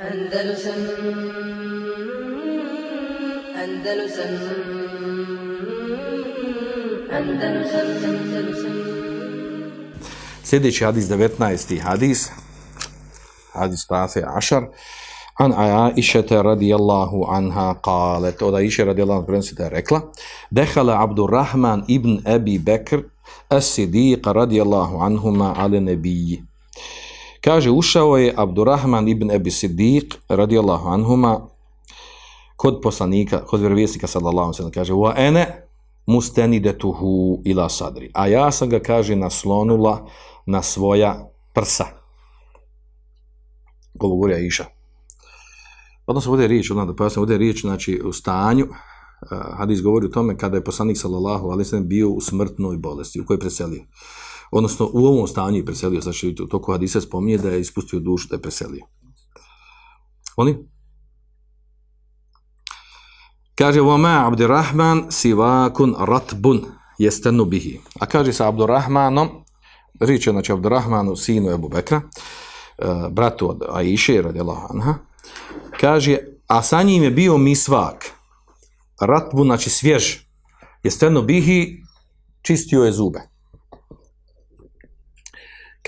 أندلس أندلس أندلس أندلس سيدي حديث دبتنا استي حديث حديث تاسع عشر عن عائشة رضي الله عنها قالت أو عائشة رضي الله عنها قالت دخل عبد الرحمن ابن أبي بكر الصديق رضي الله عنهما على النبي Kaže, ušao je Abdurrahman ibn Abi Siddiq, radijallahu anhuma kod poslanika, kod vjerovjesnika sallallahu alaihi kaže, wa ene mustenidetuhu ila sadri. A ja sam ga, kaže, naslonula na svoja prsa. Ovo govori Aisha. Odnosno, ovdje je riječ, odnosno, pa da pojasnim, ovdje je riječ, znači, u stanju, uh, hadis govori o tome kada je poslanik sallallahu alejhi ve sellem bio u smrtnoj bolesti, u kojoj je preselio. Odnosno, u ovom stanju je preselio, znači, u toku hadisa spominje da je ispustio dušu, da je preselio. Oni? Kaže, vama Abdirrahman sivakun ratbun jestenu bihi. A kaže sa Abdurrahmanom, riječ je znači Abdurrahmanu, sinu Ebu Bekra, uh, bratu od Aiše, radijallahu anha, kaže, a sa njim je bio misvak, ratbu, znači svjež, je steno bihi, čistio je zube.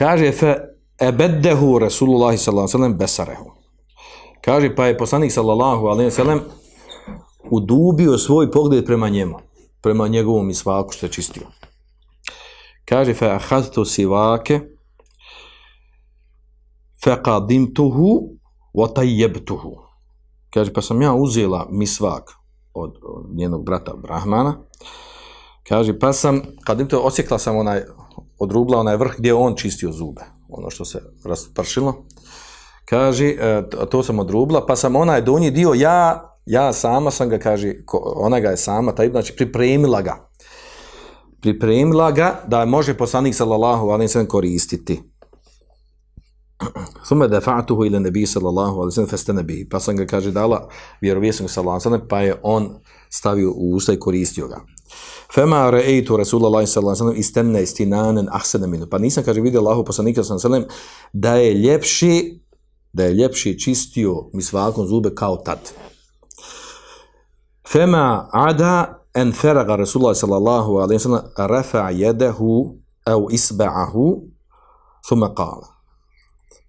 Kaže, fe ebeddehu Rasulullahi sallallahu sallam besarehu. Kaže, pa je poslanik sallallahu alaihi sallam udubio svoj pogled prema njemu, prema njegovom isvaku što je čistio. Kaže, fe ahadtu sivake, fe qadimtuhu, wa tajjebtuhu. Kaže, pa sam ja uzela misvak od, od njenog brata Brahmana. Kaže, pa sam, kad im to osjekla sam onaj, odrubla onaj vrh gdje on čistio zube, ono što se raspršilo. Kaže, e, to sam odrubla, pa sam onaj donji dio, ja, ja sama sam ga, kaže, ona ga je sama, taj, znači pripremila ga. Pripremila ga da može poslanik sallallahu alaihi sallam koristiti. Sume da ila nabi sallallahu alaihi sallam feste nebi. Pa sam ga, kaže, dala vjerovjesnog sallallahu alaihi sallam, pa je on stavio u usta i koristio ga. Fema re'eitu Rasulullah sallallahu alejhi ve sellem istenne istinanan ahsana minhu. Pa nisam, kaže, vidio Allahu poslanika sallallahu alejhi ve sellem da je ljepši da je ljepši čistio mi svakom zube kao tad. Fema ada en feraga Rasulullah sallallahu alejhi ve sellem rafa yadahu au isba'ahu thumma qala.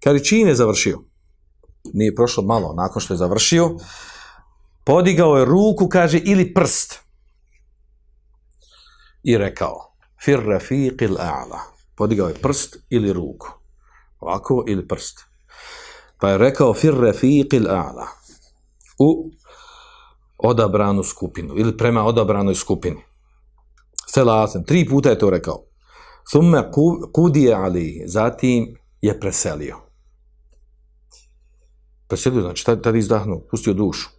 Kaže, čim je završio? Nije prošlo malo, nakon što je završio, podigao je ruku, kaže, ili prst. I rekao, fir rafiqil a'la. Podigao je prst ili ruku. Ovako ili prst. Pa je rekao, fir rafiqil a'la. U odabranu skupinu, ili prema odabranoj skupini. Selasen, tri puta je to rekao. Thumme kudije ali, zatim je preselio preselio, znači tad izdahnuo, pustio dušu.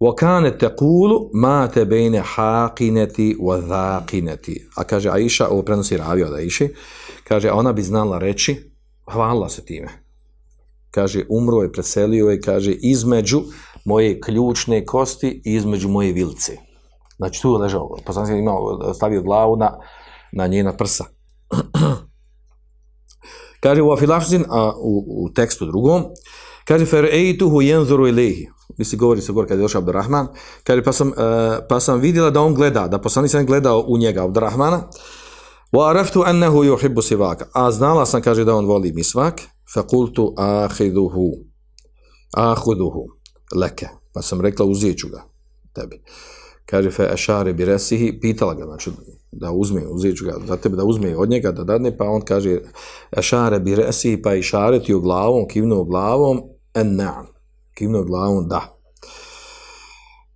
وَكَانَ تَقُولُ مَا تَبَيْنَ حَاقِنَتِ وَذَاقِنَتِ A kaže Aisha, ovo prenosi ravi od Aisha, kaže, ona bi znala reći, hvala se time. Kaže, umro je, preselio je, kaže, između moje ključne kosti i između moje vilce. Znači, tu je ležao, pa sam imao, stavio glavu na, na njena prsa. Kaže u afilafzin, a u, u tekstu drugom, kaže fer eituhu jenzuru ilehi. Misli, govori se gore kada je došao Abdurrahman. Kaže, pa sam, uh, pa sam vidjela da on gleda, da poslanik sam gledao u njega, Abdurrahmana. Wa araftu annahu yuhibbu sivaka. A znala sam, kaže, da on voli misvak. Fa kultu ahiduhu. Ahuduhu. Leke. Pa sam rekla, uzijeću ga tebi. Kaže, fe ašare bi resihi, pitala ga, znači, da uzme, uzet ga za tebe, da uzme od njega, da dadne, pa on kaže, šare bi resihi, pa išaretio u glavom, kivnuo glavom, en na'am, kivnuo glavom, da.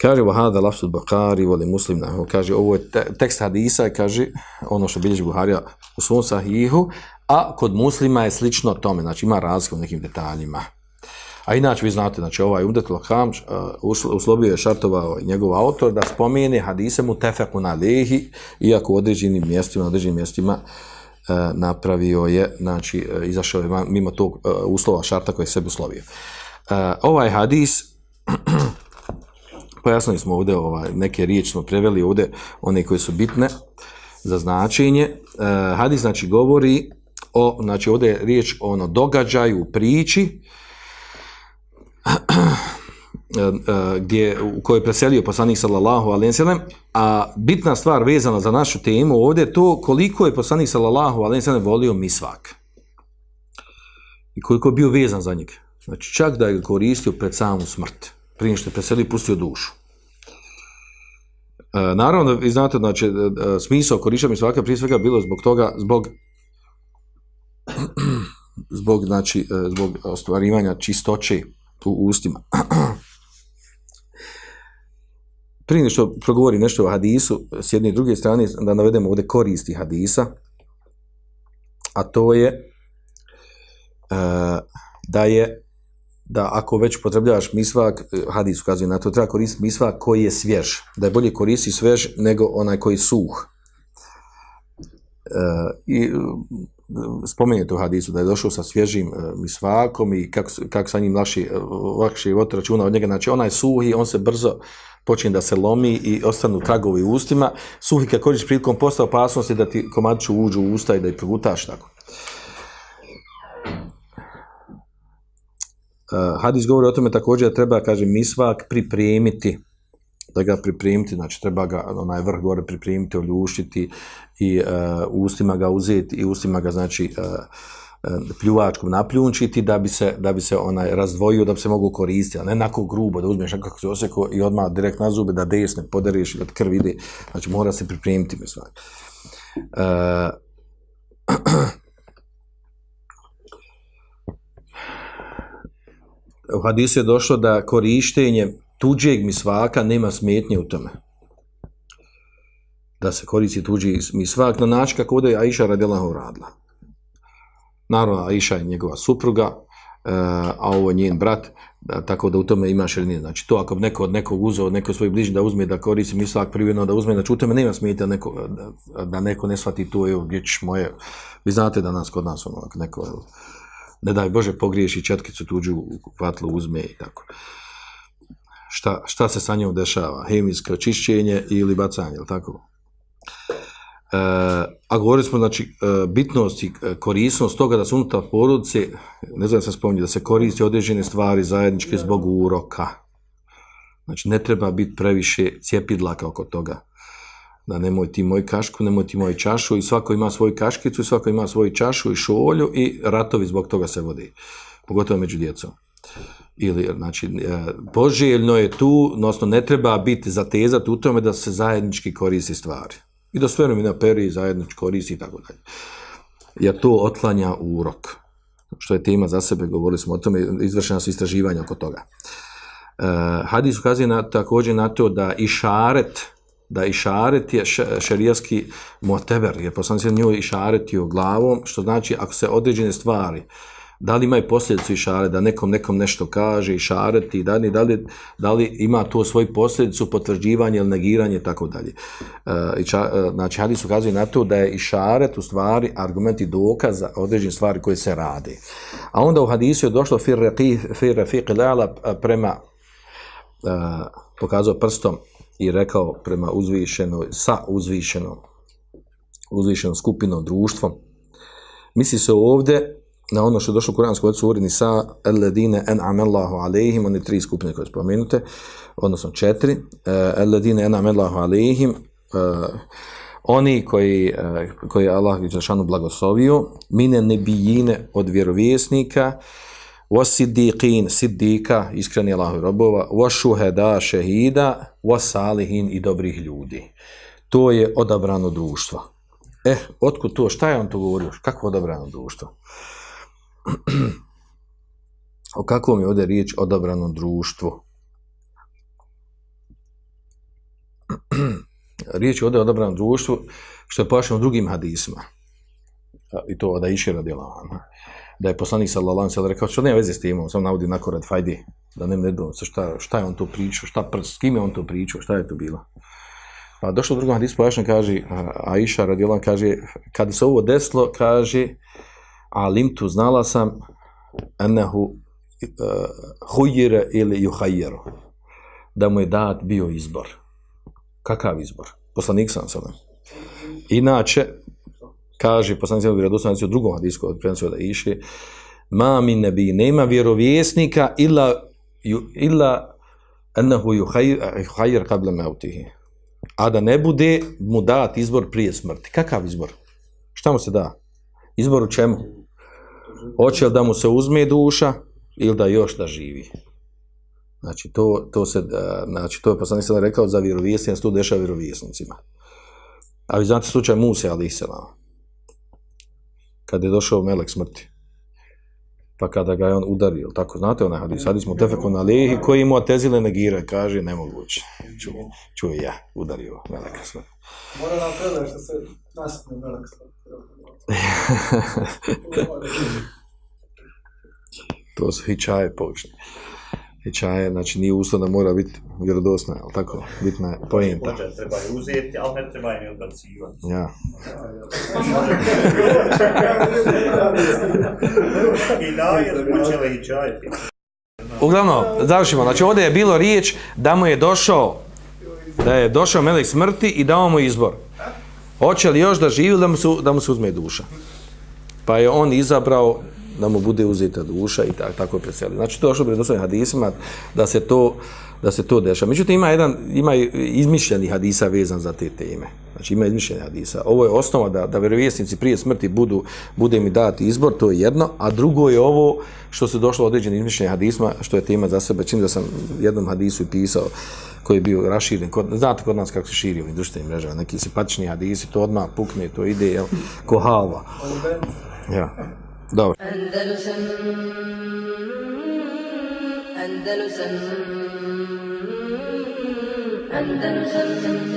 Kaže, vahada lafsud bakari, voli muslim, nahu, kaže, ovo je te, tekst hadisa, kaže, ono što bilježi Buharija u svom sahihu, a kod muslima je slično tome, znači ima razliku u nekim detaljima. A inače vi znate, znači ovaj Umdet Lokam uh, uslobio je šartovao njegov autor da spomene hadise mu tefeku na lehi, iako u određenim mjestima, određenim mjestima uh, napravio je, znači uh, izašao je mimo tog uh, uslova šarta koji je sebi uslovio. Uh, ovaj hadis, pojasnili smo ovdje, ovaj, neke riječi smo preveli ovdje, one koje su bitne za značenje. E, hadis znači govori o, znači ovdje je riječ o ono događaju, priči, e, e, gdje, u kojoj je preselio poslanik sallallahu alaihi sallam, a bitna stvar vezana za našu temu ovdje je to koliko je poslanik sallallahu alaihi sallam volio misvak. I koliko je bio vezan za njega. Znači čak da je koristio pred samu smrt. Prije što je preselio i pustio dušu. E, naravno, vi znate, znači, e, e smisao korišćenja misvaka prije svega bilo zbog toga, zbog zbog, znači, e, zbog ostvarivanja čistoće u ustima. Prije nešto progovori nešto o hadisu, s jedne i druge strane, da navedemo ovdje koristi hadisa, a to je e, da je da ako već potrebljavaš misvak, e, hadis ukazuje na to, treba koristiti misvak koji je svjež. Da je bolje koristi svjež nego onaj koji je suh. E, I e, spomenjete u hadisu da je došao sa svježim e, misvakom i kako, kako sa njim laši, e, lakše vod računa od njega. Znači onaj suhi, on se brzo počinje da se lomi i ostanu tragovi u ustima. Suhi kad koriš prilikom posta opasnosti da ti komadiću uđu u usta i da ih progutaš tako. Uh, hadis govori o tome također da treba, kaže, misvak pripremiti, da ga pripremiti, znači treba ga onaj vrh gore pripremiti, oljuštiti i uh, ustima ga uzeti i ustima ga, znači, uh, pljuvačkom napljunčiti da bi se da bi se onaj razdvojio da bi se mogu koristiti a ne nako grubo da uzmeš nekako se oseko i odmah direkt na zube da desne poderiš da krv ide. Znači mora se pripremiti mislim uh, u hadisu je došlo da korištenje tuđeg misvaka nema smetnje u tome. Da se koristi tuđi misvak na način kako ovdje Aisha radila radila. Naravno, Aisha je njegova supruga, e, a ovo je njen brat, da, tako da u tome ima širnije. Znači to ako neko od nekog uzeo, od neko svoj bližnji da uzme da koristi misvak privjedno da uzme, znači u tome nema smetnje da neko, da, da neko ne shvati to, evo, gdje moje, vi znate da nas kod nas ono, neko, evo, ne daj Bože pogriješi četkicu tuđu u vatlu uzme i tako. Šta, šta se sa njom dešava? Hemijsko čišćenje ili bacanje, ili tako? E, a govorili smo, znači, e, bitnost i e, korisnost toga da se unutar porodice, ne znam da se spominje, da se koristi određene stvari zajedničke zbog uroka. Znači, ne treba biti previše cijepidlaka oko toga da nemoj ti moj kašku, nemoj ti moj čašu i svako ima svoju kaškicu svako ima svoju čašu i šolju i ratovi zbog toga se vodi, pogotovo među djecom. Ili, znači, e, poželjno je tu, odnosno ne treba biti zatezat u tome da se zajednički koristi stvari. I da sve vremena peri zajednički koristi i tako dalje. Jer to otlanja urok. Što je tema za sebe, govorili smo o tome, izvršena su istraživanja oko toga. Uh, hadis ukazuje na, također na to da i šaret, da išaret je šerijski moteber, je poslanik se njoj išaretio glavom, što znači ako se određene stvari, da li imaju posljedicu išare, da nekom nekom nešto kaže išareti, da li, da li, da li ima to svoj posljedicu, potvrđivanje ili negiranje, tako dalje. E, ča, e, znači, hadis ukazuje na to da je išaret u stvari argumenti dokaza određene stvari koje se rade. A onda u hadisu je došlo fir rafiq lala e, prema, uh, pokazao prstom i rekao prema uzvišenoj, sa uzvišenom, uzvišenom skupinom, društvom. Misli se ovdje na ono što je došlo u Kuransku odcu uredni sa Eledine en amellahu alejhim, one tri skupine koje spomenute, odnosno četiri. Eledine en amellahu alejhim, e, oni koji, e, koji Allah je Žešanu blagoslovio, mine nebijine od vjerovjesnika, وَسِدِّقِينَ siddika, iskreni Allahovi robova, وَشُهَدَا šehida, وَسَالِهِنْ i dobrih ljudi. To je odabrano društvo. Eh, otkud to? Šta je on to govorio? Kako odabrano društvo? o kakvom je ovdje riječ odabrano društvo? riječ je ovdje odabrano društvo što je pošao drugim hadisma. I to od Aisha radijallahu anha da je poslanik sallallahu alejhi ve sellem rekao što nema veze s tim, samo navodi na korak fajdi, da ne ne ono, sa šta šta je on to pričao, šta prs, s kim je on to pričao, šta je to bilo. Pa došlo drugom hadis pojašnjen kaže Aisha radijallahu kaže kad se ovo deslo kaže alim tu znala sam anahu uh, e, huyira ili yuhayyaru da mu je dat bio izbor. Kakav izbor? Poslanik sam sallallahu Inače, kaže poslanik sallallahu alejhi ve sellem u drugom hadisu od prenosi da iši ma min nabi nema vjerovjesnika illa ju, illa annahu yukhayr qabla mautihi. A da ne bude mu dat izbor prije smrti. Kakav izbor? Šta mu se da? Izbor u čemu? Hoće li da mu se uzme duša ili da još da živi? Znači to, to se e, znači to je poslanik sallallahu rekao za vjerovjesnice, to dešava vjerovjesnicima. A vi znate slučaj Musa alejhi selam kad je došao melek smrti. Pa kada ga je on udario, tako? Znate onaj hadis, hadis mu tefekon alihi koji mu atezile negira, kaže nemoguće, čuje, čuje ja, udario meleka smrti. Mora nam predaj što se nasipne melek to su hičaje Hičaje, znači nije uslov da mora biti vjerodosna, ali tako, bitna je pojenta. Treba je uzeti, ali ne treba je odbacivati. Ja. I da je i čajati. Uglavnom, završimo. Znači, ovdje je bilo riječ da mu je došao, da je došao melek smrti i dao mu izbor. Hoće li još da živi da mu se, da mu se uzme duša? Pa je on izabrao da mu bude uzeta duša i tako, tako je preselio. Znači, to je došlo pred osnovim hadisima da se to da se to dešava. Međutim, ima jedan, ima izmišljeni hadisa vezan za te teme. Znači, ima izmišljeni hadisa. Ovo je osnova da, da vjerovjesnici prije smrti budu, bude mi dati izbor, to je jedno, a drugo je ovo što se došlo određeni izmišljeni hadisma, što je tema za sebe. Čim da sam jednom hadisu pisao, koji je bio raširen, kod, znate kod nas kako se širi ovim društvenim mrežama, neki simpatični hadisi, to odmah pukne, to ide, jel, ko halva. Ja, دور أندلسن أندلسن أندلسن